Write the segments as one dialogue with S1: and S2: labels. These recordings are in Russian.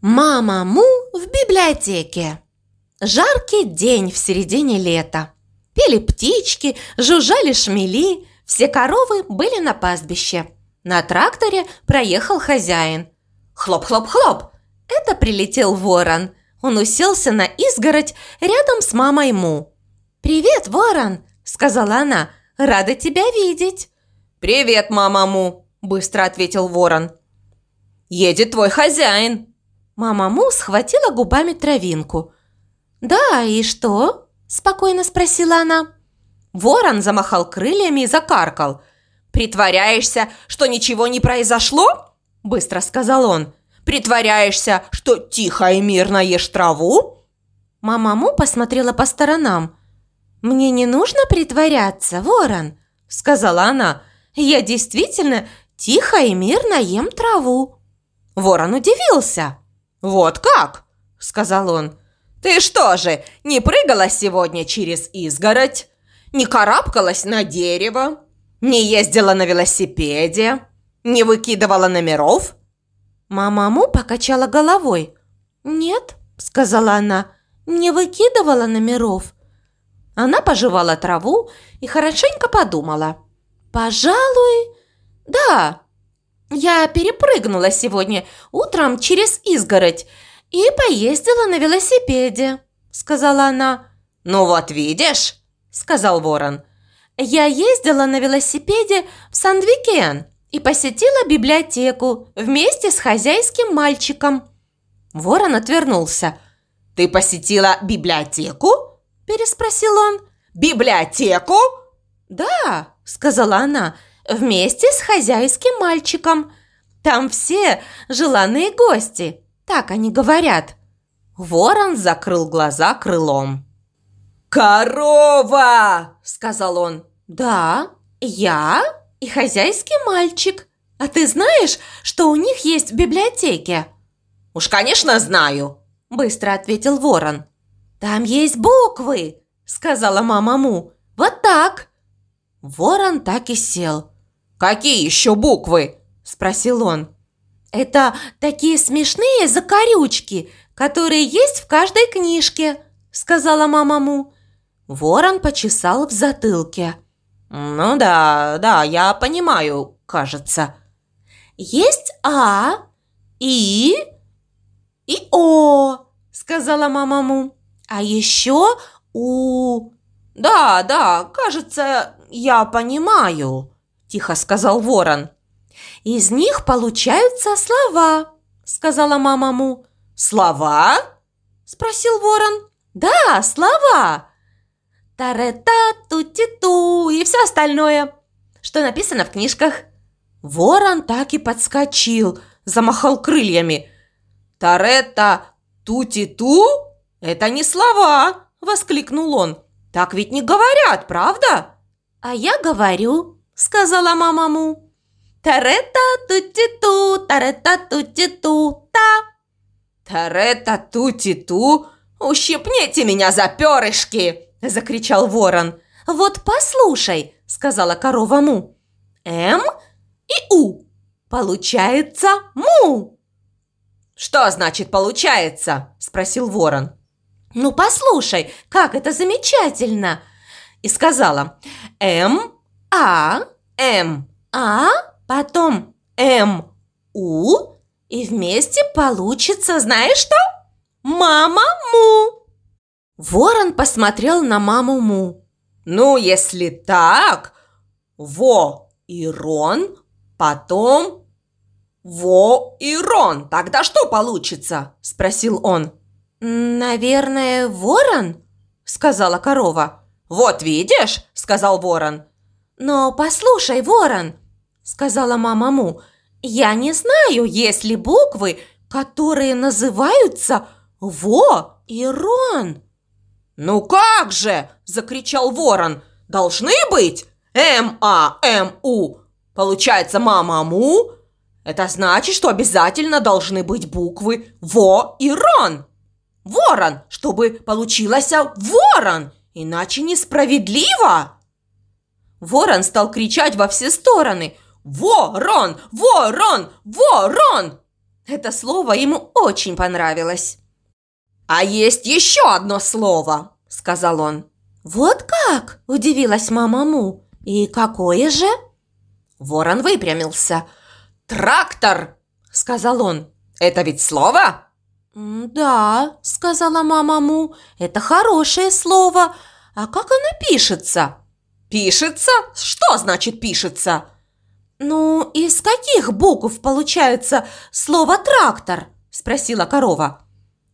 S1: Мама Му в библиотеке. Жаркий день в середине лета. Пели птички, жужжали шмели, все коровы были на пастбище. На тракторе проехал хозяин. Хлоп-хлоп-хлоп! Это прилетел ворон. Он уселся на изгородь рядом с мамой Му. «Привет, ворон!» – сказала она. «Рада тебя видеть!»
S2: «Привет, мама Му!» – быстро ответил ворон. «Едет твой хозяин!»
S1: Мама Му схватила губами травинку. «Да, и что?» – спокойно спросила она.
S2: Ворон замахал крыльями и закаркал. «Притворяешься, что ничего не произошло?» – быстро сказал он. «Притворяешься, что тихо и мирно ешь траву?»
S1: Мама Му посмотрела по сторонам. «Мне не нужно притворяться, ворон», – сказала она. «Я действительно тихо и мирно ем траву».
S2: Ворон удивился. «Вот как?» – сказал он. «Ты что же, не прыгала сегодня через изгородь? Не карабкалась на дерево? Не ездила на велосипеде? Не выкидывала номеров?»
S1: Мама Му покачала головой. «Нет», – сказала она, – «не выкидывала номеров». Она пожевала траву и хорошенько подумала. «Пожалуй, да, я перепрыгнула сегодня утром через изгородь и поездила на велосипеде», – сказала она.
S2: «Ну вот видишь», – сказал ворон.
S1: «Я ездила на велосипеде в Сандвикен и посетила библиотеку вместе с хозяйским мальчиком».
S2: Ворон отвернулся. «Ты посетила библиотеку?» – переспросил он. «Библиотеку?»
S1: «Да», – сказала она, – вместе с хозяйским мальчиком. Там все желанные гости, так они говорят».
S2: Ворон закрыл глаза крылом. «Корова!» – сказал он.
S1: «Да, я и хозяйский мальчик. А ты знаешь, что у них есть в библиотеке?»
S2: «Уж, конечно, знаю», – быстро ответил ворон.
S1: «Там есть буквы», – сказала мама Му. «Вот так». Ворон так и сел.
S2: «Какие еще буквы?» – спросил он.
S1: «Это такие смешные закорючки, которые есть в каждой книжке», – сказала мама Му. Ворон почесал в затылке.
S2: «Ну да, да, я понимаю, кажется».
S1: «Есть А, И и О», – сказала мама Му. «А еще У».
S2: «Да, да, кажется, я понимаю», – тихо сказал ворон.
S1: «Из них получаются слова», – сказала мама Му.
S2: «Слова?» – спросил ворон.
S1: «Да, слова. Тарета, тути-ту и все остальное, что написано в книжках».
S2: Ворон так и подскочил, замахал крыльями. «Тарета, тути-ту? Это не слова!» – воскликнул он. «Так ведь не говорят, правда?»
S1: «А я говорю», сказала мама Му. Тарета тути-ту, тарета тути-ту, та.
S2: Тарета тути-ту, ущипните меня за перышки, закричал ворон.
S1: Вот послушай, сказала корова Му. М и У. Получается Му.
S2: Что значит получается? спросил ворон.
S1: Ну послушай, как это замечательно. И сказала М а, М, А, потом М, У, и вместе получится, знаешь что? Мама Му. Ворон посмотрел на маму Му.
S2: Ну, если так, Во и Рон, потом Во и Рон. Тогда что получится? Спросил он.
S1: Наверное, ворон? Сказала корова.
S2: Вот видишь, сказал ворон.
S1: «Но послушай, ворон!» – сказала мама Му. «Я не знаю, есть ли буквы, которые называются Во и Рон».
S2: «Ну как же!» – закричал ворон. «Должны быть М-А-М-У. Получается мама Му. Это значит, что обязательно должны быть буквы Во и Рон. Ворон, чтобы получилось ворон, иначе несправедливо!» Ворон стал кричать во все стороны. «Ворон! Ворон! Ворон!»
S1: Это слово ему очень понравилось.
S2: «А есть еще одно слово», – сказал он.
S1: «Вот как?» – удивилась мама Му. «И какое же?»
S2: Ворон выпрямился. «Трактор!» – сказал он. «Это ведь слово?»
S1: «Да», – сказала мама Му. «Это хорошее слово. А как оно пишется?»
S2: «Пишется? Что значит пишется?»
S1: «Ну, из каких букв получается слово «трактор»?» – спросила корова.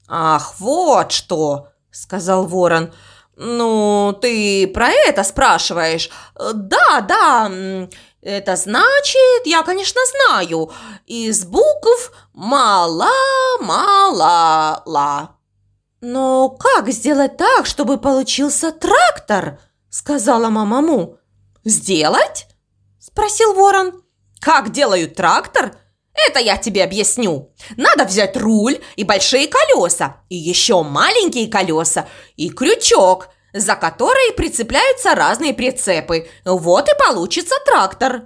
S2: «Ах, вот что!» – сказал ворон. «Ну, ты про это спрашиваешь?» «Да, да, это значит, я, конечно, знаю, из букв «мала-мала-ла».
S1: «Но как сделать так, чтобы получился трактор?» – сказала мама Му.
S2: «Сделать?» – спросил ворон. «Как делают трактор?» Это я тебе объясню. Надо взять руль и большие колеса, и еще маленькие колеса, и крючок, за который прицепляются разные прицепы. Вот и получится трактор.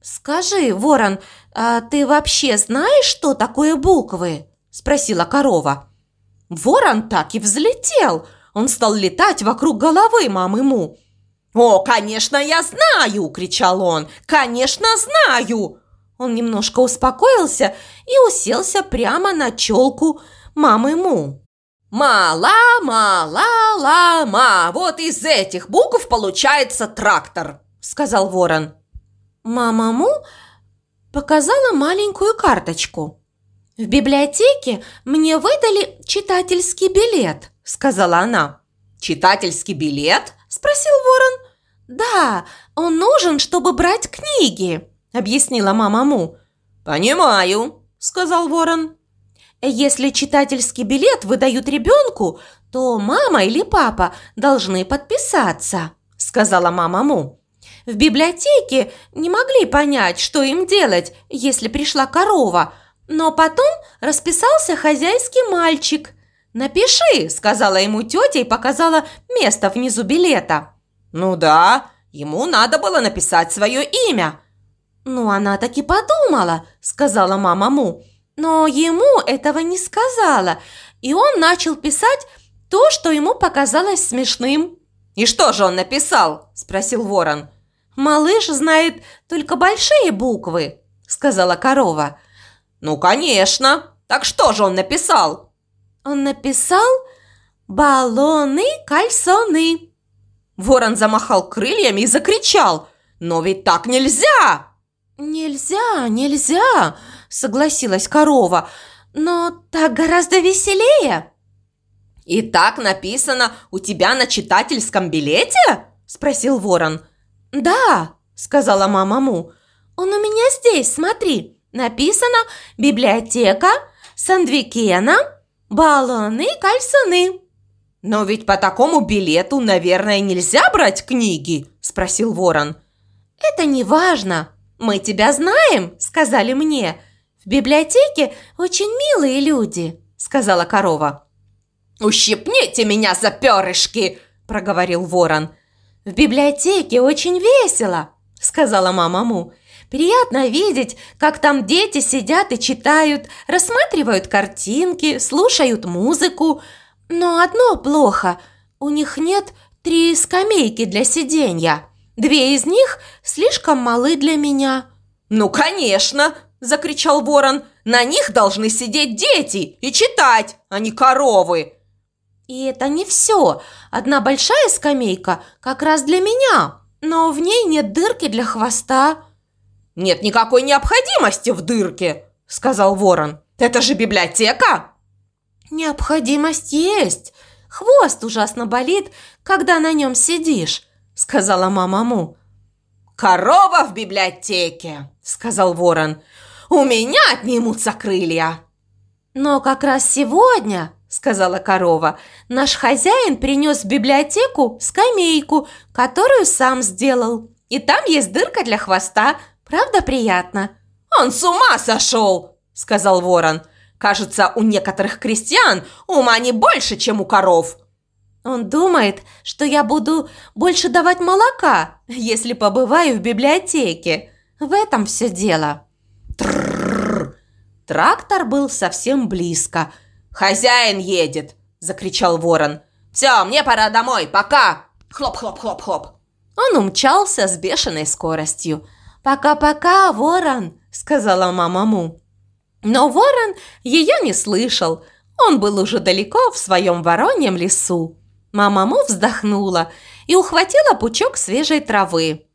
S1: Скажи, ворон, а ты вообще знаешь, что такое буквы? Спросила корова.
S2: Ворон так и взлетел. Он стал летать вокруг головы мамы Му. «О, конечно, я знаю!» – кричал он. «Конечно, знаю!»
S1: Он немножко успокоился и уселся прямо на челку мамы Му.
S2: «Ма-ла-ма-ла-ла-ма! Вот из этих букв получается трактор!» – сказал ворон.
S1: Мама Му показала маленькую карточку. «В библиотеке мне выдали читательский билет», – сказала она.
S2: «Читательский билет?»
S1: – спросил ворон. «Да, он нужен, чтобы брать книги», объяснила мама Му.
S2: «Понимаю», – сказал ворон.
S1: «Если читательский билет выдают ребенку, то мама или папа должны подписаться», – сказала мама Му. В библиотеке не могли понять, что им делать, если пришла корова, но потом расписался хозяйский мальчик. «Напиши», – сказала ему тетя и показала место внизу билета.
S2: «Ну да, ему надо было написать свое имя»,
S1: «Ну, она таки подумала», – сказала мама Му. Но ему этого не сказала, и он начал писать то, что ему показалось смешным.
S2: «И что же он написал?» – спросил ворон.
S1: «Малыш знает только большие буквы», – сказала корова.
S2: «Ну, конечно. Так что же он написал?»
S1: Он написал «баллоны-кальсоны».
S2: Ворон замахал крыльями и закричал. «Но ведь так нельзя!»
S1: «Нельзя, нельзя!» – согласилась корова. «Но так гораздо веселее!»
S2: «И так написано у тебя на читательском билете?» – спросил ворон.
S1: «Да», – сказала мама Му. «Он у меня здесь, смотри. Написано «Библиотека Сандвикена, баллоны, кальсоны».
S2: «Но ведь по такому билету, наверное, нельзя брать книги?» – спросил ворон.
S1: «Это не важно», «Мы тебя знаем», – сказали мне. «В библиотеке очень милые люди», – сказала корова.
S2: «Ущипните меня за перышки!» – проговорил ворон.
S1: «В библиотеке очень весело», – сказала мама Му. «Приятно видеть, как там дети сидят и читают, рассматривают картинки, слушают музыку. Но одно плохо – у них нет три скамейки для сиденья». Две из них слишком малы для меня».
S2: «Ну, конечно!» – закричал ворон. «На них должны сидеть дети и читать, а не коровы!»
S1: «И это не все. Одна большая скамейка как раз для меня, но в ней нет дырки для хвоста».
S2: «Нет никакой необходимости в дырке», – сказал ворон. «Это же библиотека!»
S1: «Необходимость есть. Хвост ужасно болит, когда на нем сидишь. – сказала мама Му.
S2: «Корова в библиотеке!» – сказал ворон. «У меня отнимутся крылья!»
S1: «Но как раз сегодня, – сказала корова, – наш хозяин принес в библиотеку скамейку, которую сам сделал. И там есть дырка для хвоста. Правда приятно?»
S2: «Он с ума сошел!» – сказал ворон. «Кажется, у некоторых крестьян ума не больше, чем у коров!»
S1: Он думает, что я буду больше давать молока, если побываю в библиотеке. В этом все дело.
S2: Тррррр!
S1: Трактор был совсем близко.
S2: «Хозяин едет!» – закричал ворон. «Все, мне пора домой, пока!» Хлоп-хлоп-хлоп-хлоп.
S1: Он умчался с бешеной скоростью. «Пока-пока, ворон!» – сказала мама Му. Но ворон ее не слышал. Он был уже далеко в своем вороньем лесу. Мама Му вздохнула и ухватила пучок свежей травы.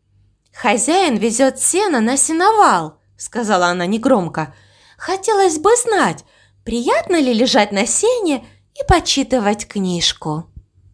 S1: «Хозяин везет сено на сеновал», – сказала она негромко. «Хотелось бы знать, приятно ли лежать на сене и почитывать книжку».